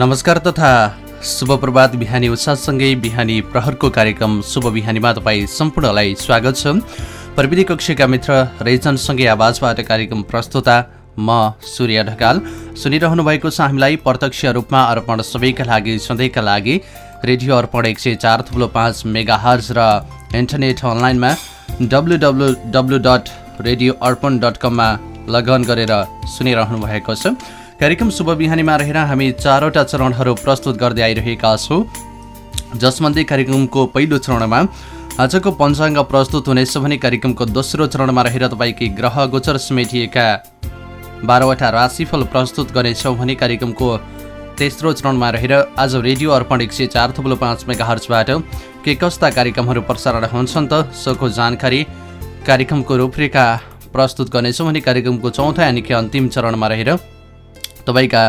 नमस्कार तथा शुभ प्रभात बिहानी उत्साहसँगै बिहानी प्रहरको कार्यक्रम शुभ बिहानीमा तपाईँ सम्पूर्णलाई स्वागत छ। प्रविधि कक्षका मित्र रेजनसँगै आवाजबाट कार्यक्रम प्रस्तुता म सूर्य ढकाल। सुनिरहनु भएको छ हामीलाई प्रत्यक्ष रूपमा अर्पण सबैका लागि सधैँका लागि। रेडियो अर्पण एक सय चार थुप्रो पाँच मेगा हर्ज र इन्टरनेट अनलाइनमा W W W dot radio Arpan dot कममा लगन गरेर सुनिरहनु भएको छ। कार्यक्रम शुभ बिहानीमा रहेर हामी चारवटा चरणहरू प्रस्तुत गर्दै आइरहेका छौँ। जसमध्ये कार्यक्रमको पहिलो चरणमा आजको पञ्चाङ्ग प्रस्तुत हुनेछ भने कार्यक्रमको दोस्रो चरणमा रहेर तपाईँकै ग्रह गोचर समेटिएका बाह्रवटा राशिफल प्रस्तुत गर्नेछौँ भने कार्यक्रमको तेस्रो चरणमा रहेर आज रेडियो अर्पण एक सय चार थुप्रो पाँच मेगा हर्चबाट के कस्ता कार्यक्रमहरू प्रसारण हुन्छन् त सोको जानकारी कार्यक्रमको रूपरेखा प्रस्तुत गर्नेछौँ भने कार्यक्रमको चौथा यानि कि अन्तिम चरणमा रहेर तपाईँका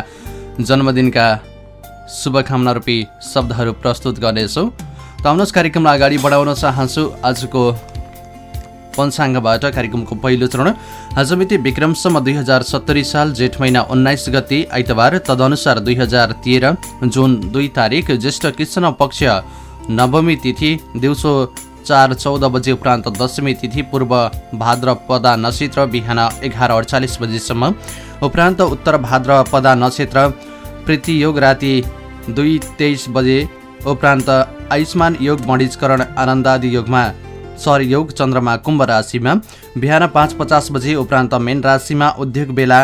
जन्मदिनका शुभकामना रूपी शब्दहरू प्रस्तुत गर्नेछौँ। त आउनुहोस् कार्यक्रमलाई अगाडि बढाउन चाहन्छु। आजको पञ्चाङ्गबाट कार्यक्रमको पहिलो चरण। आज मिति विक्रमसम्म दुई हजार सत्तरी साल जेठ महिना उन्नाइस गति आइतबार तदनुसार दुई हजार तेह्र जुन दुई तारिक ज्येष्ठ कृष्ण पक्ष नवमी तिथि दिउँसो चार चौध बजे उपरान्त दशमी तिथि पूर्व भाद्रपदा नक्षत्र बिहान एघार अडचालिस बजेसम्म। उपरान्त उत्तर भाद्रपदा नक्षत्र प्रीतियोग राति दुई तेइस बजे। उपरान्त आयुष्मान योग मणिजकरण आनन्दादि योगमा सरयोग चन्द्रमा कुम्भ राशिमा बिहान पाँच पचास बजे। उपरान्त मेन राशिमा उद्योग बेला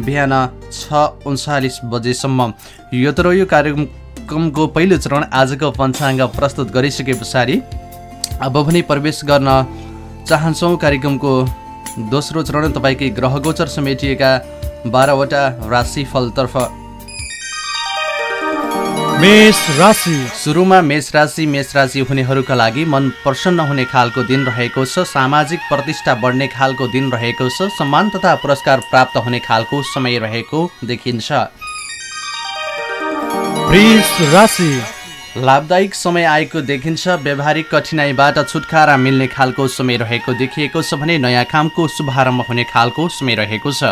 बिहान छ उन्चालिस बजेसम्म। यो कार्यक्रमको पहिलो चरण आजको पञ्चाङ्ग प्रस्तुत गरिसके पछाडि अब भने प्रवेश गर्न चाहन्छौँ कार्यक्रमको दोस्रो चरण तपाईँकै ग्रहगोचर समेटिएका बाह्रवटा राशिफलतर्फ। मेष राशि। सुरुमा मेष राशि मेष राशि हुनेहरूका लागि मन प्रसन्न हुने खालको दिन रहेको छ सामाजिक प्रतिष्ठा बढ्ने खालको दिन रहेको छ सम्मान तथा पुरस्कार प्राप्त हुने खालको समय रहेको देखिन्छ। लाभदायक समय आएको देखिन्छ। व्यावहारिक कठिनाइबाट छुटकारा मिल्ने खालको समय रहेको देखिएको छ भने नयाँ कामको शुभारम्भ हुने खालको समय रहेको छ।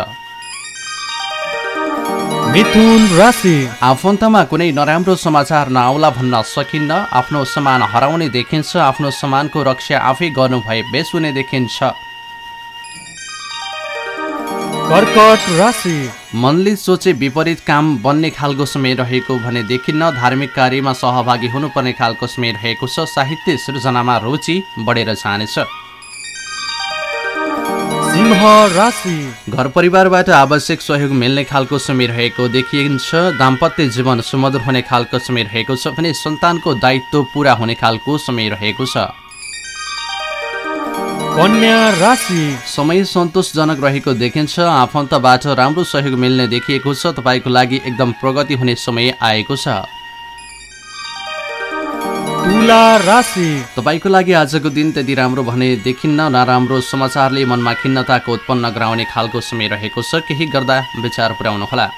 मिथुन राशि। आफन्तमा कुनै नराम्रो समाचार नआउला भन्न सकिन्न आफ्नो सामान हराउने देखिन्छ आफ्नो सामानको रक्षा आफै गर्नु भए बेस हुने देखिन्छ। कर्कट राशि। मनले सोचे विपरीत काम बन्ने खालको समय रहेको भने देखिन्न धार्मिक कार्यमा सहभागी हुनुपर्ने खालको समय रहेको छ। साहित्य सृजनामा रुचि बढेर जानेछ सिंह राशि। घर परिवारबाट आवश्यक सहयोग मिल्ने खालको समय रहेको देखिन्छ। दाम्पत्य जीवन सुमधुर हुने खालको समय रहेको छ भने सन्तानको दायित्व पुरा हुने खालको समय रहेको छ। कन्या राशि। समय सन्तोषजनक रहेको देखिन्छ। आफन्तबाट राम्रो सहयोग मिल्ने देखिएको छ। तपाईँको लागि एकदम प्रगति हुने समय आएको छ। तुला राशि। तपाईँको लागि आजको दिन त्यति राम्रो भने देखिन्न। नराम्रो समाचारले मनमा खिन्नताको उत्पन्न गराउने खालको समय रहेको छ। केही गर्दा विचार पुर्याउनुहोला।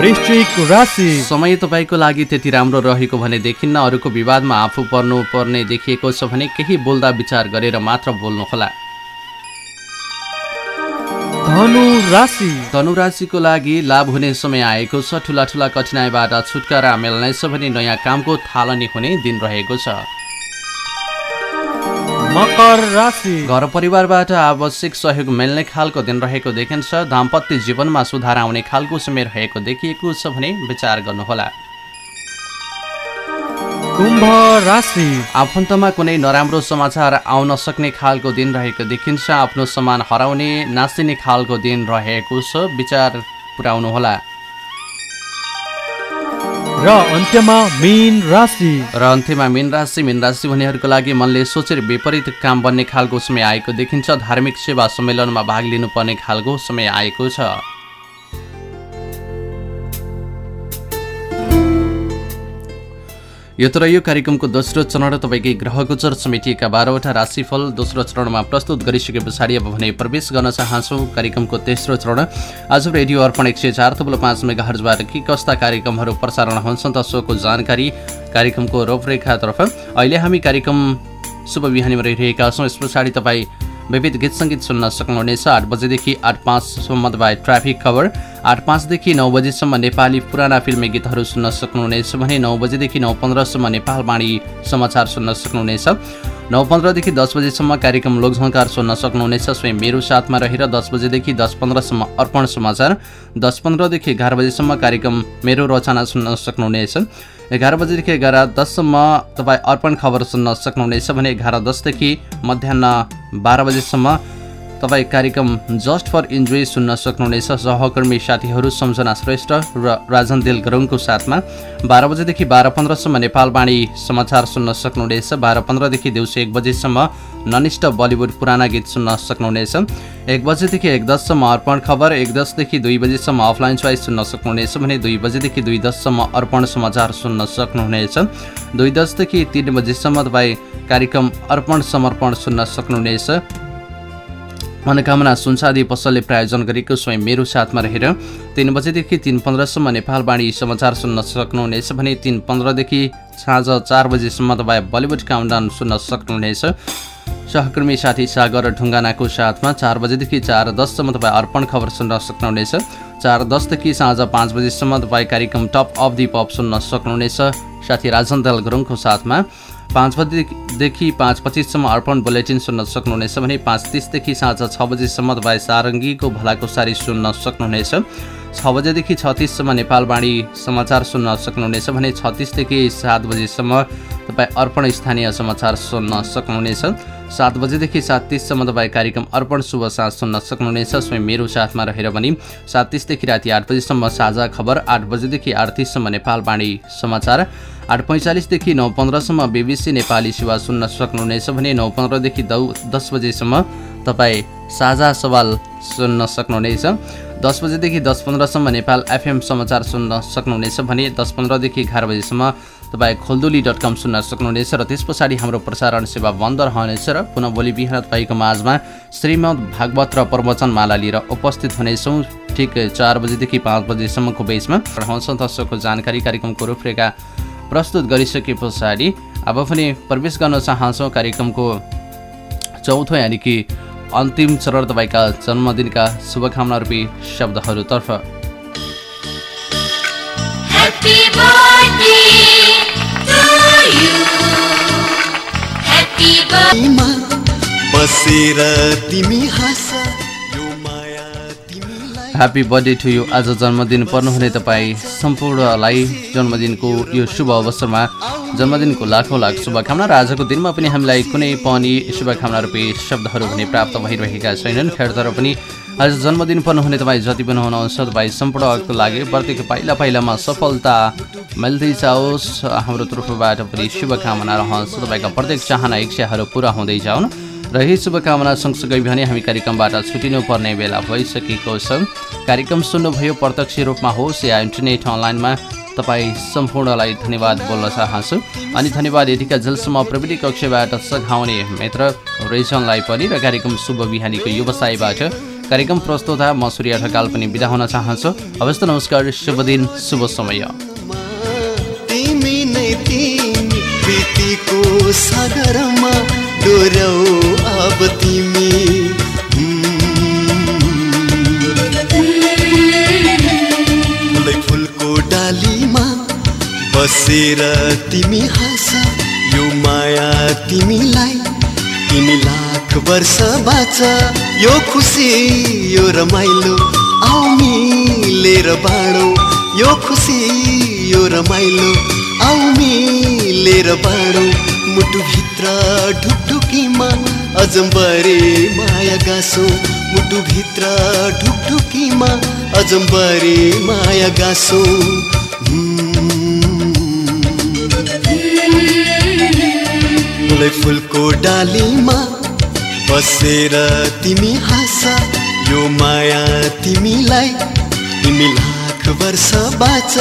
राशि। समय तपाईँको लागि त्यति राम्रो रहेको भने देखिन्न। अरूको विवादमा आफू पर्नु पर्ने देखिएको छ भने केही बोल्दा विचार गरेर मात्र बोल्नुहोला। धनु राशि। धनुराशिको लागि लाभ हुने समय आएको छ। ठुला ठुला कठिनाइबाट छुटकारा मिल्नेछ भने नयाँ कामको थालनी हुने दिन रहेको छ। मकर राशि। घर परिवारबाट आवश्यक सहयोग मिल्ने खालको दिन रहेको देखिन्छ। दाम्पत्य जीवनमा सुधार आउने खालको समय रहेको देखिएको छ भने विचार गर्नुहोला। कुम्भ राशि। आफन्तमा कुनै नराम्रो समाचार आउन सक्ने खालको दिन रहेको देखिन्छ। आफ्नो सामान हराउने नासिने खालको दिन रहेको छ। विचार पुर्याउनुहोला। र अन्त्यमा मीन राशि। र अन्त्यमा मीन राशि मीन राशि हुनेहरूको लागि मनले सोचेर विपरीत काम बन्ने खालको समय आएको देखिन्छ। धार्मिक सेवा सम्मेलनमा भाग लिनुपर्ने खालको समय आएको छ। यो तर यो कार्यक्रमको दोस्रो चरण तपाईँकै ग्रहगोचर समेटिएका बाह्रवटा राशिफल दोस्रो चरणमा प्रस्तुत गरिसके पछाडि अब भने प्रवेश गर्न चाहन्छौँ। कार्यक्रमको तेस्रो चरण। आज रेडियो अर्पण एक सय चार थुप्रो पाँच मेगा हर्जबाट के कस्ता कार्यक्रमहरू प्रसारण हुन्छन् त सोको जानकारी कार्यक्रमको रूपरेखातर्फ। अहिले हामी कार्यक्रम शुभ बिहानीमा रहिरहेका छौँ। यस पछाडि तपाईँ विविध गीत सङ्गीत सुन्न सक्नुहुनेछ। आठ बजेदेखि आठ पाँचसम्म तपाईँ ट्राफिक खबर आठ पाँचदेखि नौ बजीसम्म नेपाली पुराना फिल्मी गीतहरू सुन्न सक्नुहुनेछ भने नौ बजेदेखि नौ पन्ध्रसम्म नेपालवाणी समाचार सुन्न सक्नुहुनेछ। नौ पन्ध्रदेखि दस बजीसम्म कार्यक्रम लोकझङ्कार सुन्न सक्नुहुनेछ। स्वयं मेरो साथमा रहेर दस बजेदेखि दस पन्ध्रसम्म अर्पण समाचार। दस पन्ध्रदेखि एघार बजीसम्म कार्यक्रम मेरो रचना सुन्न सक्नुहुनेछ। एघार बजीदेखि एघार दससम्म तपाईँ अर्पण खबर सुन्न सक्नुहुनेछ भने एघार दसदेखि मध्याह बाह्र बजीसम्म तपाईँ कार्यक्रम जस्ट फर इन्जोय सुन्न सक्नुहुनेछ। सहकर्मी साथीहरू सम्झना श्रेष्ठ र राजन देल गरुङको साथमा बाह्र बजेदेखि बाह्र पन्ध्रसम्म नेपालवाणी समाचार सुन्न सक्नुहुनेछ। बाह्र पन्ध्रदेखि दिउँसो एक बजीसम्म ननिष्ठ बलिउड पुराना गीत सुन्न सक्नुहुनेछ। एक बजेदेखि एक दससम्म अर्पण खबर एक दसदेखि दुई बजीसम्म अफलाइन चोइस सुन्न सक्नुहुनेछ भने दुई बजेदेखि दुई दससम्म अर्पण समाचार सुन्न सक्नुहुनेछ। दुई दसदेखि तिन बजीसम्म तपाईँ कार्यक्रम अर्पण समर्पण सुन्न सक्नुहुनेछ। मनोकामना सुनसादी पसलले प्रायोजन गरेको स्वयं मेरो साथमा रहेर तिन बजेदेखि तिन पन्ध्रसम्म नेपालवाणी समाचार सुन्न सक्नुहुनेछ भने तिन पन्ध्रदेखि साँझ चार बजीसम्म तपाईँ बलिउड काउन्टाउन सुन्न सक्नुहुनेछ। सहकर्मी साथी सागर ढुङ्गानाको साथमा चार बजेदेखि चार दससम्म तपाईँ अर्पण खबर सुन्न सक्नुहुनेछ। चार दसदेखि साँझ पाँच बजीसम्म तपाईँ कार्यक्रम टप अफ दि पप सुन्न सक्नुहुनेछ। साथी राजन दल गुरुङको साथमा पाँच बजीदेखि पाँच पच्चिससम्म अर्पण बुलेटिन सुन्न सक्नुहुनेछ भने पाँच तिसदेखि साँझ छ बजीसम्म तपाईँ सारङ्गीको भलाको सारी सुन्न सक्नुहुनेछ। छ बजेदेखि छत्तिससम्म नेपालवाणी समाचार सुन्न सक्नुहुनेछ भने छत्तिसदेखि सात बजीसम्म तपाईँ अर्पण स्थानीय समाचार सुन्न सक्नुहुनेछ। सात बजेदेखि सात तिससम्म तपाईँ कार्यक्रम अर्पण शुभ साँझ सुन्न सक्नुहुनेछ। स्वयं मेरो साथमा रहेर पनि सात तिसदेखि राति आठ बजीसम्म साझा खबर आठ बजेदेखि आठ तिससम्म नेपालवाणी समाचार आठ पैँचालिसदेखि नौ पन्ध्रसम्म बिबिसी नेपाली सेवा सुन्न सक्नुहुनेछ भने नौ पन्ध्रदेखि दौ दस बजेसम्म तपाईँ साझा सवाल सुन्न सक्नुहुनेछ। दस बजेदेखि दस पन्ध्रसम्म नेपाल एफएम समाचार सुन्न सक्नुहुनेछ भने दस पन्ध्रदेखि एघार बजीसम्म तपाईँ खोलदुली डट कम सुन्न सक्नुहुनेछ र त्यस पछाडि हाम्रो प्रसारण सेवा बन्द रहनेछ र पुनः भोलि बिहान तपाईँको माझमा श्रीमद् भागवत र प्रवचनमाला लिएर उपस्थित हुनेछौँ। ठिक चार बजीदेखि पाँच बजीसम्मको बेचमा। रहन्छौँ तसोको जानकारी कार्यक्रमको रूपरेखा प्रस्तुत गरिसके पछाडि अब पनि प्रवेश गर्न चाहन्छौँ कार्यक्रमको चौथो यानि कि अन्तिम चरण तपाईँका जन्मदिनका शुभकामना रूपी शब्दहरूतर्फ बसेर तिमी हाँस। ह्याप्पी बर्थडे टु यु आज जन्मदिन पर्नुहुने तपाईँ सम्पूर्णलाई जन्मदिनको यो शुभ अवसरमा जन्मदिनको लाखौँ लाख शुभकामना र आजको दिनमा पनि हामीलाई कुनै पनि शुभकामना रूपी शब्दहरू भने प्राप्त भइरहेका छैनन् खेर तर पनि आज जन्मदिन पर्नुहुने तपाईँ जति पनि हुनुहुन्छ तपाईँ सम्पूर्णको लागि प्रत्येक पाइला पाइलामा सफलता मिल्दै जाओस् हाम्रो तर्फबाट पनि शुभकामना रहन्छ तपाईँका प्रत्येक चाहना इच्छाहरू पुरा हुँदै जाउन् र यही शुभकामना सँगसँगै भने हामी कार्यक्रमबाट छुटिनु पर्ने बेला भइसकेको छ। कार्यक्रम सुन्नुभयो प्रत्यक्ष रूपमा होस् या इन्टरनेट अनलाइनमा तपाईँ सम्पूर्णलाई धन्यवाद बोल्न चाहन्छु। अनि धन्यवाद यतिका जेलसम्म प्रविधि कक्षबाट सघाउने मित्र रेजनलाई पनि र कार्यक्रम शुभ बिहानीको व्यवसायबाट। कार्यक्रम प्रस्तुता म सूर्य ढकाल पनि बिदा हुन चाहन्छु। हवस् नमस्कार शुभ दिन शुभ समय। डोरौ अब तिमी। फुलै फुलको डालीमा बसेर तिमी हाँस यो माया तिमीलाई। तिमी लाख वर्ष बाँच यो खुसी यो रमाइलो। आउ मिलेर बाँडौ यो खुसी यो रमाइलो। आउ मिलेर बाँडौ। मुटुभित्र ढुकढुकीमा अजम्बरे माया गाँसो। मुटुभित्र ढुकढुकीमा अजम्बरे माया गाँसो। फुलै फुलको डालीमा बसेर तिमी हाँस यो माया तिमीलाई तिमी लाख वर्ष बाँच।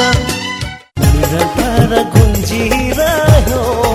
गुन्जिरहन्छ